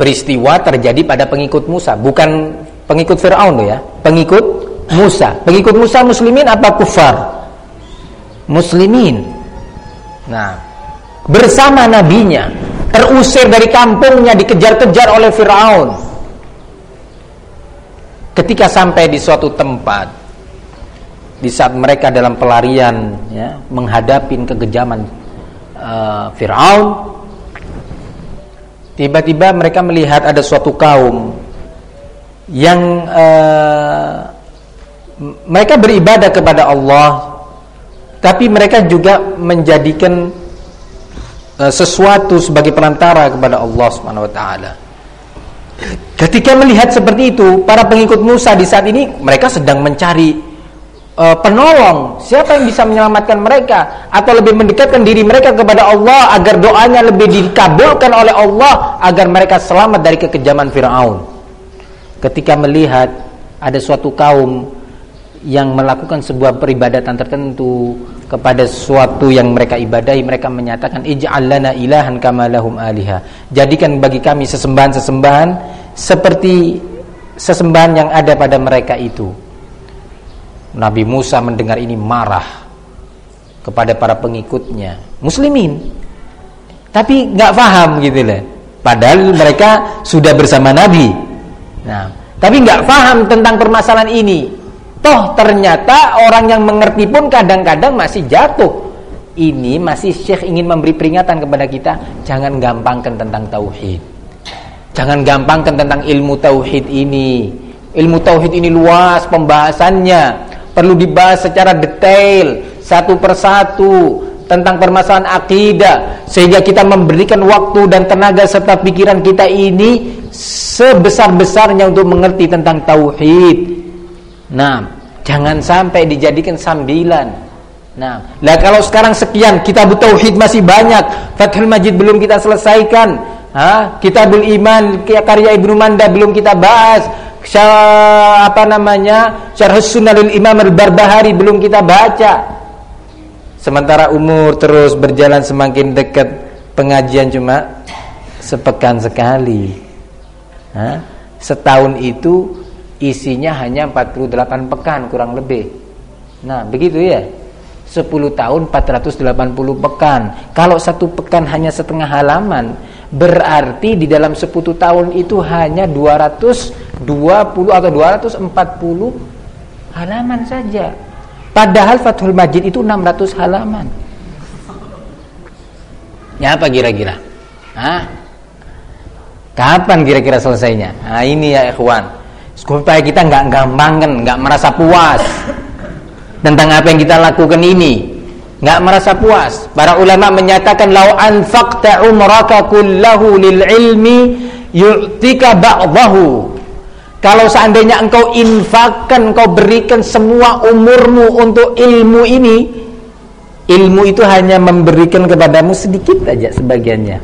Peristiwa terjadi pada pengikut Musa, bukan pengikut Firaun ya, pengikut Musa. Pengikut Musa muslimin apa kufar? Muslimin. Nah, bersama nabinya terusir dari kampungnya dikejar-kejar oleh Firaun. Ketika sampai di suatu tempat di saat mereka dalam pelarian ya, menghadapi kekejaman uh, Firaun tiba-tiba mereka melihat ada suatu kaum yang uh, mereka beribadah kepada Allah tapi mereka juga menjadikan sesuatu sebagai perantara kepada Allah Subhanahu wa taala. Ketika melihat seperti itu, para pengikut Musa di saat ini mereka sedang mencari uh, penolong, siapa yang bisa menyelamatkan mereka atau lebih mendekatkan diri mereka kepada Allah agar doanya lebih dikabulkan oleh Allah agar mereka selamat dari kekejaman Firaun. Ketika melihat ada suatu kaum yang melakukan sebuah peribadatan tertentu kepada sesuatu yang mereka ibadahi mereka menyatakan ij'al lana ilahan kama lahum aliha. Jadikan bagi kami sesembahan-sesembahan seperti sesembahan yang ada pada mereka itu. Nabi Musa mendengar ini marah kepada para pengikutnya. Muslimin. Tapi nggak paham gitu loh. Padahal mereka sudah bersama Nabi. Nah tapi nggak paham tentang permasalahan ini toh ternyata orang yang mengerti pun kadang-kadang masih jatuh. Ini masih Syekh ingin memberi peringatan kepada kita jangan gampangkan tentang tauhid. Jangan gampangkan tentang ilmu tauhid ini. Ilmu tauhid ini luas pembahasannya. Perlu dibahas secara detail satu persatu tentang permasalahan akidah sehingga kita memberikan waktu dan tenaga serta pikiran kita ini sebesar-besarnya untuk mengerti tentang tauhid. Nah, jangan sampai dijadikan sambilan. Nah, lah kalau sekarang sekian kitab tauhid masih banyak, Fathul Majid belum kita selesaikan, ha? Kitabul Iman karya Ibnu Manda belum kita bahas, apa namanya? Syarh Sunnahul Imam Al-Barbahari belum kita baca. Sementara umur terus berjalan semakin dekat. Pengajian cuma sepekan sekali. Hah? setahun itu isinya hanya 48 pekan kurang lebih nah begitu ya 10 tahun 480 pekan kalau satu pekan hanya setengah halaman berarti di dalam 10 tahun itu hanya 200 20 atau 240 halaman saja. Padahal Fathul Majid itu 600 halaman. Ya apa kira-kira? Hah? Kapan kira-kira selesainya? Nah ini ya ikhwan. Supaya kita nggak gampang nggak merasa puas tentang apa yang kita lakukan ini. nggak merasa puas. Para ulama menyatakan lau anfaqta umraka kullahu lil ilmi yu'tika ba'dahu kalau seandainya engkau infakkan, engkau berikan semua umurmu untuk ilmu ini, ilmu itu hanya memberikan kepadamu sedikit saja sebagiannya.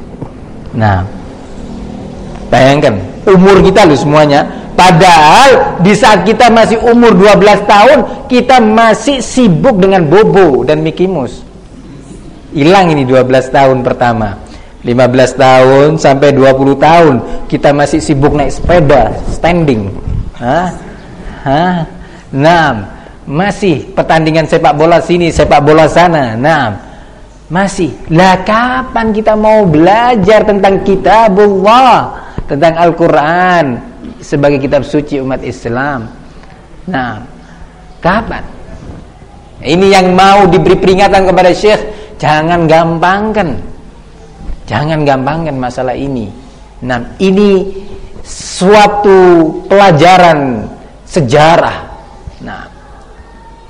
Nah, bayangkan umur kita loh semuanya. Padahal di saat kita masih umur 12 tahun, kita masih sibuk dengan bobo dan Mickey Mouse. Hilang ini 12 tahun pertama. 15 tahun sampai 20 tahun kita masih sibuk naik sepeda standing Hah? Hah? Nah, masih pertandingan sepak bola sini, sepak bola sana. Nah, masih. Lah kapan kita mau belajar tentang kitabullah, tentang Al-Qur'an sebagai kitab suci umat Islam? Nah, kapan? Ini yang mau diberi peringatan kepada Syekh, jangan gampangkan Jangan gampangkan masalah ini. Nah, ini suatu pelajaran sejarah. Nah,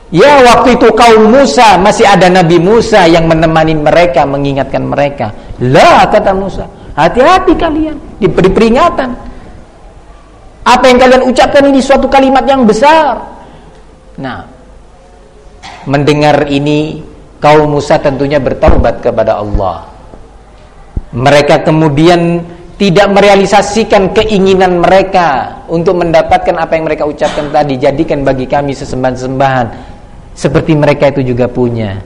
ya waktu itu kaum Musa masih ada Nabi Musa yang menemani mereka, mengingatkan mereka. Lah kata Musa, hati-hati kalian diberi peringatan. Apa yang kalian ucapkan ini suatu kalimat yang besar. Nah, mendengar ini kaum Musa tentunya bertaubat kepada Allah mereka kemudian tidak merealisasikan keinginan mereka untuk mendapatkan apa yang mereka ucapkan tadi jadikan bagi kami sesembahan-sembahan seperti mereka itu juga punya.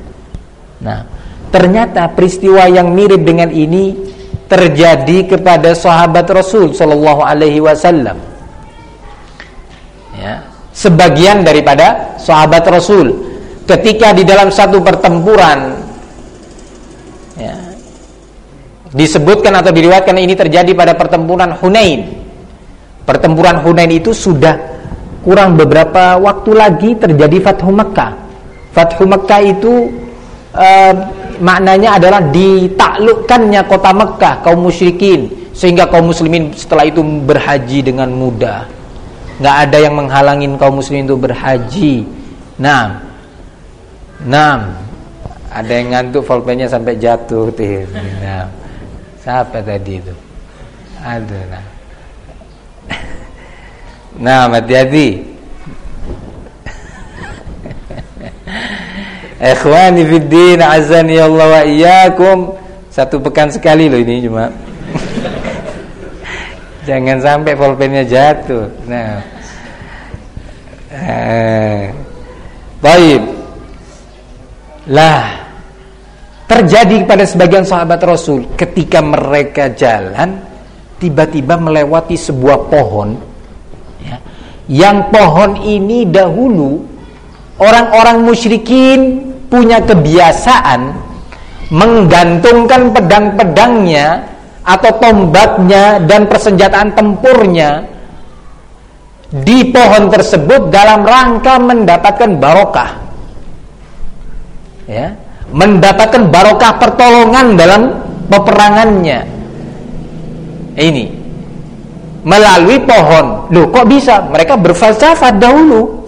Nah, ternyata peristiwa yang mirip dengan ini terjadi kepada sahabat Rasul Shallallahu Alaihi Wasallam. Sebagian daripada sahabat Rasul ketika di dalam satu pertempuran ya, disebutkan atau diriwayatkan ini terjadi pada pertempuran Hunain. Pertempuran Hunain itu sudah kurang beberapa waktu lagi terjadi Fathu Makkah. Fathu Makkah itu uh, maknanya adalah ditaklukkannya kota Mekah kaum musyrikin sehingga kaum muslimin setelah itu berhaji dengan mudah nggak ada yang menghalangin kaum muslimin itu berhaji. Nah nah ada yang ngantuk volpenya sampai jatuh tuh nah siapa tadi itu? Ada nah nah hati-hati. (laughs) Ikhwani fiddin azani Allah wa iyyakum. Satu pekan sekali loh ini cuma. Jangan sampai pulpennya jatuh. Nah. Eh. Baik. Lah terjadi pada sebagian sahabat Rasul ketika mereka jalan tiba-tiba melewati sebuah pohon ya, yang pohon ini dahulu orang-orang musyrikin punya kebiasaan menggantungkan pedang-pedangnya atau tombaknya dan persenjataan tempurnya di pohon tersebut dalam rangka mendapatkan barokah. Ya mendapatkan barokah pertolongan dalam peperangannya. Ini melalui pohon. Loh kok bisa? Mereka berfalsafat dahulu.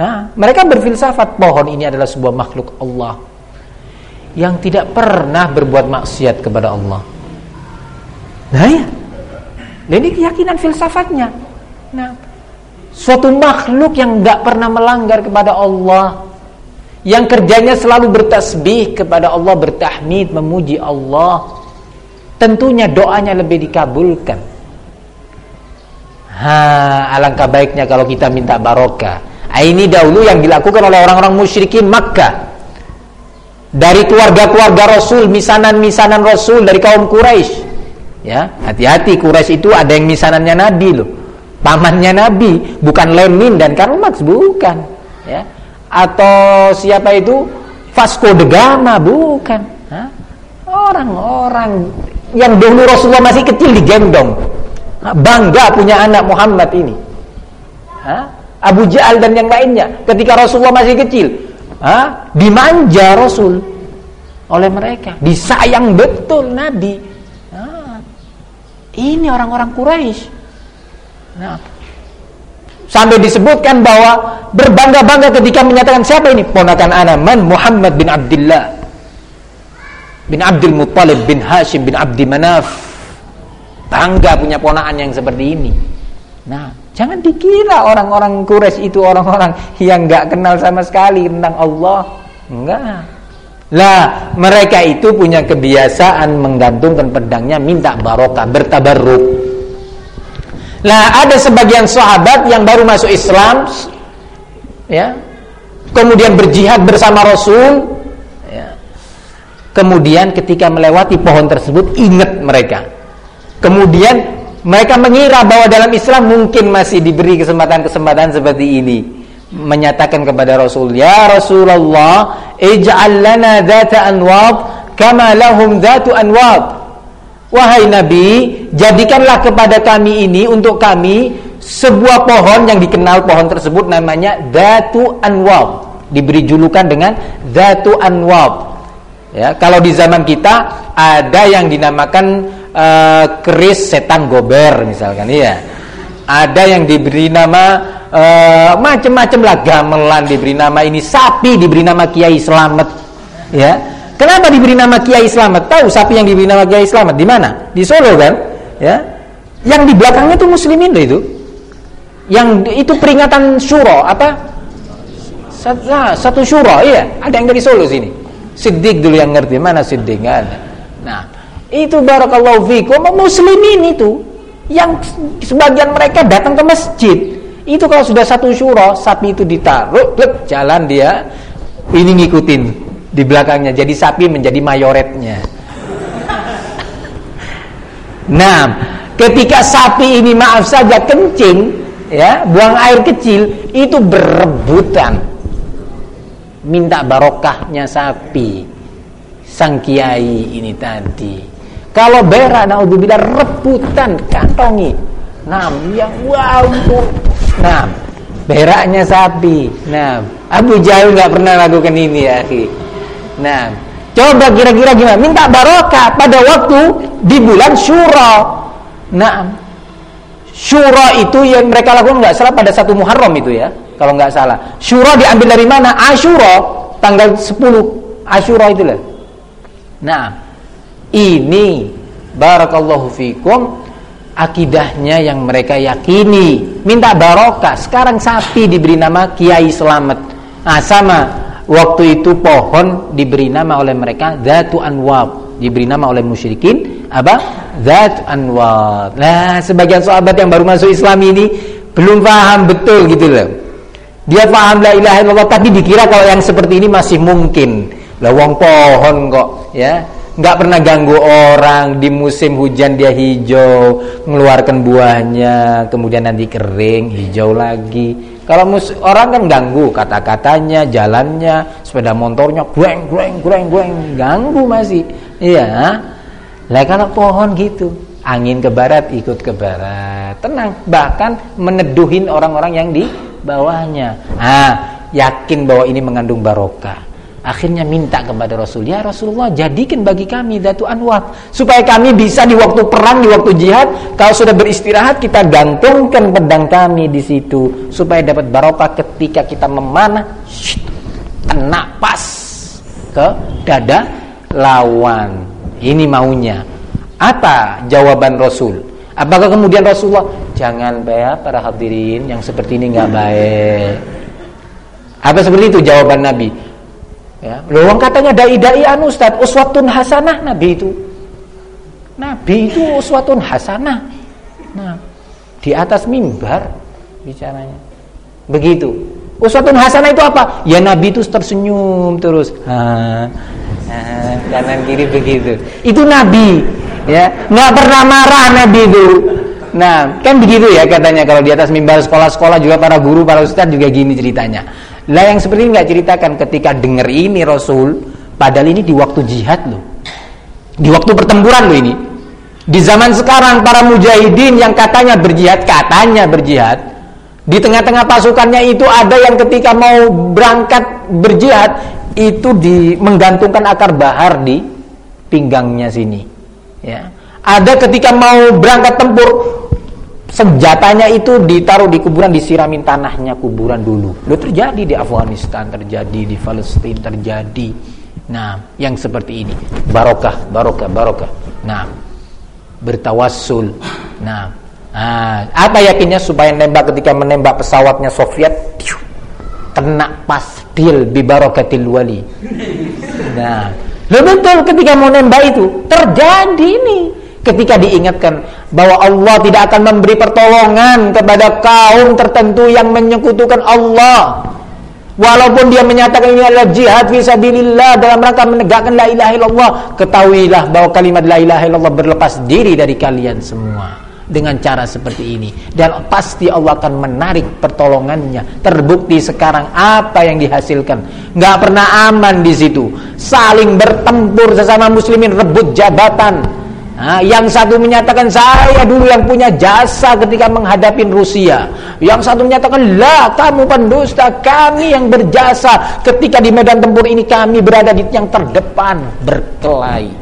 Nah, mereka berfilsafat pohon ini adalah sebuah makhluk Allah yang tidak pernah berbuat maksiat kepada Allah. Nah ya, ini keyakinan filsafatnya. Nah, suatu makhluk yang nggak pernah melanggar kepada Allah, yang kerjanya selalu bertasbih kepada Allah, bertahmid, memuji Allah, tentunya doanya lebih dikabulkan. Ha, alangkah baiknya kalau kita minta barokah Ah, ini dahulu yang dilakukan oleh orang-orang musyrikin Makkah. Dari keluarga-keluarga Rasul, misanan-misanan Rasul dari kaum Quraisy. Ya, hati-hati Quraisy itu ada yang misanannya Nabi loh. Pamannya Nabi, bukan Lenin dan Karl Marx, bukan. Ya. Atau siapa itu? Vasco da Gama, bukan. Orang-orang yang dahulu Rasulullah masih kecil digendong. Bangga punya anak Muhammad ini. Hah? Abu Jahal dan yang lainnya ketika Rasulullah masih kecil ha? dimanja Rasul oleh mereka disayang betul Nabi? Ini orang-orang Quraisy. Nah, sampai disebutkan bahwa berbangga-bangga ketika menyatakan siapa ini? Ponakan Anaman Muhammad bin Abdullah bin Abdul Muttalib bin Hashim bin Abdi Manaf. Bangga punya ponakan yang seperti ini. Nah Jangan dikira orang-orang Quraisy itu orang-orang (laughs) yang nggak kenal sama sekali tentang Allah. Enggak. Lah, mereka itu punya kebiasaan menggantungkan pedangnya minta barokah, bertabarruk. Lah, ada sebagian sahabat yang baru masuk Islam ya. Kemudian berjihad bersama Rasul ya. Kemudian ketika melewati pohon tersebut ingat mereka. Kemudian mereka mengira bahwa dalam Islam mungkin masih diberi kesempatan-kesempatan seperti ini menyatakan kepada Rasul ya Rasulullah ij'al lana dhata anwad kama lahum dhatu anwad wahai Nabi jadikanlah kepada kami ini untuk kami sebuah pohon yang dikenal pohon tersebut namanya dhatu anwad diberi julukan dengan dhatu anwad ya kalau di zaman kita ada yang dinamakan uh, keris setan gober misalkan iya. Ada yang diberi nama uh, macam-macam lah gamelan diberi nama ini sapi diberi nama Kiai Selamat ya. Kenapa diberi nama Kiai Selamat tahu sapi yang diberi nama Kiai Selamat di mana? Di Solo kan ya. Yang di belakangnya itu muslimin itu. Yang itu peringatan syuro apa? Satu, nah, satu syuro iya. Ada yang dari Solo sini. Siddiq dulu yang ngerti mana Siddiq? Ada. Nah itu barakallahu fikum muslimin itu yang sebagian mereka datang ke masjid. Itu kalau sudah satu syuro, sapi itu ditaruh, klep, jalan dia. Ini ngikutin di belakangnya jadi sapi menjadi mayoretnya. (laughs) Nah ketika sapi ini maaf saja kencing ya buang air kecil itu berebutan. Minta barokahnya sapi sang kiai ini tadi. Kalau berak naudzubillah rebutan kantongi. Nah yang wow nah beraknya sapi. Nah Abu Jahal nggak pernah lakukan ini ya akhi. Nah coba kira-kira gimana? Minta barokah pada waktu di bulan Syura. Nah Syura itu yang mereka lakukan nggak salah pada satu Muharram itu ya kalau nggak salah. Syura diambil dari mana? Ashura tanggal 10 Ashura itulah. Nah, ini barakallahu fikum akidahnya yang mereka yakini. Minta barokah. Sekarang sapi diberi nama Kiai Selamat. Nah sama. Waktu itu pohon diberi nama oleh mereka Zatu Anwab. Diberi nama oleh musyrikin apa? Zat Anwab. Nah sebagian sahabat yang baru masuk Islam ini belum paham betul gitu loh. Dia paham la ilaha illallah tapi dikira kalau yang seperti ini masih mungkin. Lah wong pohon kok, ya. Enggak pernah ganggu orang, di musim hujan dia hijau, mengeluarkan buahnya, kemudian nanti kering, hijau lagi. Kalau mus orang kan ganggu kata-katanya, jalannya, sepeda motornya, gueng gueng gueng gueng, ganggu masih. Iya. Lah kalau pohon gitu, angin ke barat ikut ke barat, tenang. Bahkan meneduhin orang-orang yang di bawahnya. Ah, yakin bahwa ini mengandung barokah. Akhirnya minta kepada Rasul, ya Rasulullah jadikan bagi kami datu anwar supaya kami bisa di waktu perang, di waktu jihad, kalau sudah beristirahat kita gantungkan pedang kami di situ supaya dapat barokah ketika kita memanah, kena pas ke dada lawan. Ini maunya. Apa jawaban Rasul? Apakah kemudian Rasulullah jangan ya para hadirin yang seperti ini nggak baik. Apa seperti itu jawaban Nabi? Ya, loh katanya dai-dai anu Ustaz, uswatun hasanah Nabi itu. Nabi itu uswatun hasanah. Nah, di atas mimbar bicaranya. Begitu. Uswatun hasanah itu apa? Ya Nabi itu tersenyum terus. Ha, ha, kanan kiri begitu. Itu Nabi ya nggak pernah marah Nabi itu nah kan begitu ya katanya kalau di atas mimbar sekolah-sekolah juga para guru para ustadz juga gini ceritanya lah yang seperti ini nggak ceritakan ketika dengar ini Rasul padahal ini di waktu jihad loh. Di waktu pertempuran loh ini. Di zaman sekarang para mujahidin yang katanya berjihad katanya berjihad di tengah-tengah pasukannya itu ada yang ketika mau berangkat berjihad itu di menggantungkan akar bahar di pinggangnya sini. Ya. Ada ketika mau berangkat tempur senjatanya itu ditaruh di kuburan disiramin tanahnya kuburan dulu. Lo terjadi di Afghanistan terjadi di Palestina terjadi. Nah yang seperti ini. Barokah barokah barokah. Nah bertawassul nah, nah apa yakinnya supaya nembak ketika menembak pesawatnya Soviet kena pas deal bi barokatil wali. Nah Loh betul ketika mau nembak itu terjadi ini ketika diingatkan bahwa Allah tidak akan memberi pertolongan kepada kaum tertentu yang menyekutukan Allah. Walaupun dia menyatakan ini adalah jihad fisabilillah dalam rangka menegakkan la ilaha illallah, ketahuilah bahwa kalimat la ilaha illallah berlepas diri dari kalian semua dengan cara seperti ini. Dan pasti Allah akan menarik pertolongannya. Terbukti sekarang apa yang dihasilkan. Nggak pernah aman di situ. Saling bertempur sesama muslimin rebut jabatan Nah, yang satu menyatakan saya dulu yang punya jasa ketika menghadapi Rusia. Yang satu menyatakan lah kamu pendusta, kami yang berjasa ketika di medan tempur ini kami berada di yang terdepan berkelahi.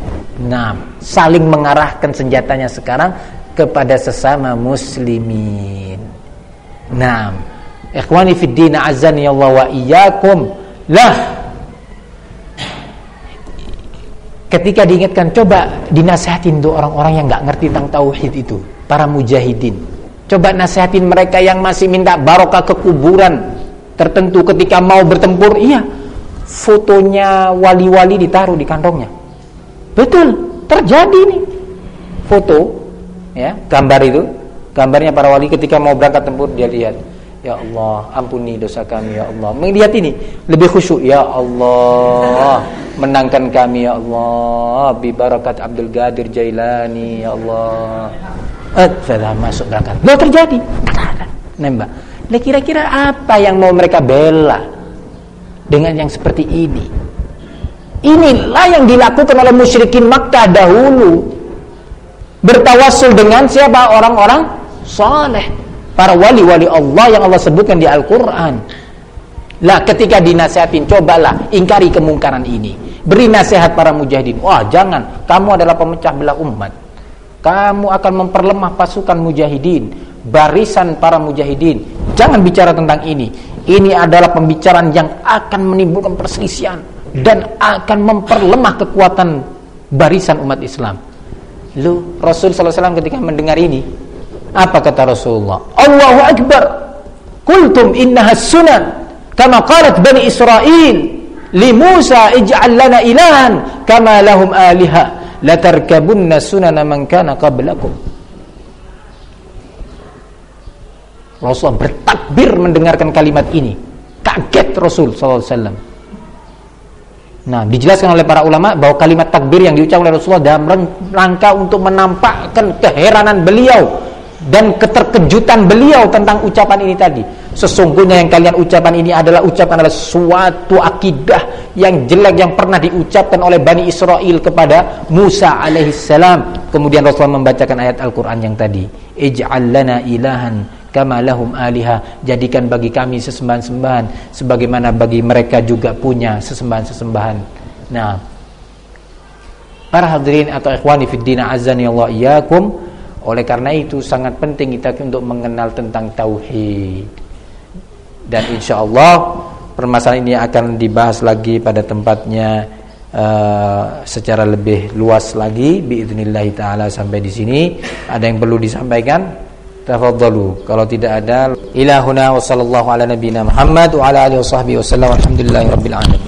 Nah, saling mengarahkan senjatanya sekarang kepada sesama muslimin. Nah, ikhwani fid din azani Allah wa iyyakum. Lah ketika diingatkan coba dinasihatin untuk orang-orang yang nggak ngerti tentang tauhid itu, para mujahidin. Coba nasihatin mereka yang masih minta barokah ke kuburan tertentu ketika mau bertempur, iya. Fotonya wali-wali ditaruh di kantongnya. Betul, terjadi nih. Foto ya gambar itu gambarnya para wali ketika mau berangkat tempur dia lihat Ya Allah, ampuni dosa kami ya Allah. Melihat ini lebih khusyuk ya Allah. Menangkan kami ya Allah bi barakat Abdul Qadir Jailani ya Allah. Eh, sudah masuk neraka. Lo terjadi. Nembak. Nah, kira-kira apa yang mau mereka bela dengan yang seperti ini? Inilah yang dilakukan oleh musyrikin Makkah dahulu. Bertawassul dengan siapa? Orang-orang soleh para wali-wali Allah yang Allah sebutkan di Al-Quran. Lah ketika dinasihatin, cobalah ingkari kemungkaran ini. Beri nasihat para mujahidin. Wah jangan, kamu adalah pemecah belah umat. Kamu akan memperlemah pasukan mujahidin. Barisan para mujahidin. Jangan bicara tentang ini. Ini adalah pembicaraan yang akan menimbulkan perselisihan. Dan akan memperlemah kekuatan barisan umat Islam. Lu Rasul SAW ketika mendengar ini apa kata Rasulullah? Allahu Akbar. Kultum innaha sunan. Kama qalat Bani Israel. Li Musa ij'al lana ilahan. Kama lahum aliha. Latarkabunna sunana man kana qablakum. Rasulullah bertakbir mendengarkan kalimat ini. Kaget Rasul SAW. Nah, dijelaskan oleh para ulama bahwa kalimat takbir yang diucapkan oleh Rasulullah dalam rangka untuk menampakkan keheranan beliau dan keterkejutan beliau tentang ucapan ini tadi. Sesungguhnya yang kalian ucapan ini adalah ucapan adalah suatu akidah yang jelek yang pernah diucapkan oleh Bani Israel kepada Musa alaihissalam. Kemudian Rasulullah membacakan ayat Al-Quran yang tadi. Ij'al lana ilahan kama lahum aliha. Jadikan bagi kami sesembahan-sembahan sebagaimana bagi mereka juga punya sesembahan-sesembahan. Nah, para hadirin atau ikhwani fid din azani Allah iyyakum oleh karena itu sangat penting kita untuk mengenal tentang tauhid. Dan insya Allah permasalahan ini akan dibahas lagi pada tempatnya uh, secara lebih luas lagi biidznillah taala sampai di sini. Ada yang perlu disampaikan? Tafadhalu. Kalau tidak ada ilahuna wa sallallahu ala nabiyina Muhammad wa ala alihi wasallam alhamdulillahirabbil alamin.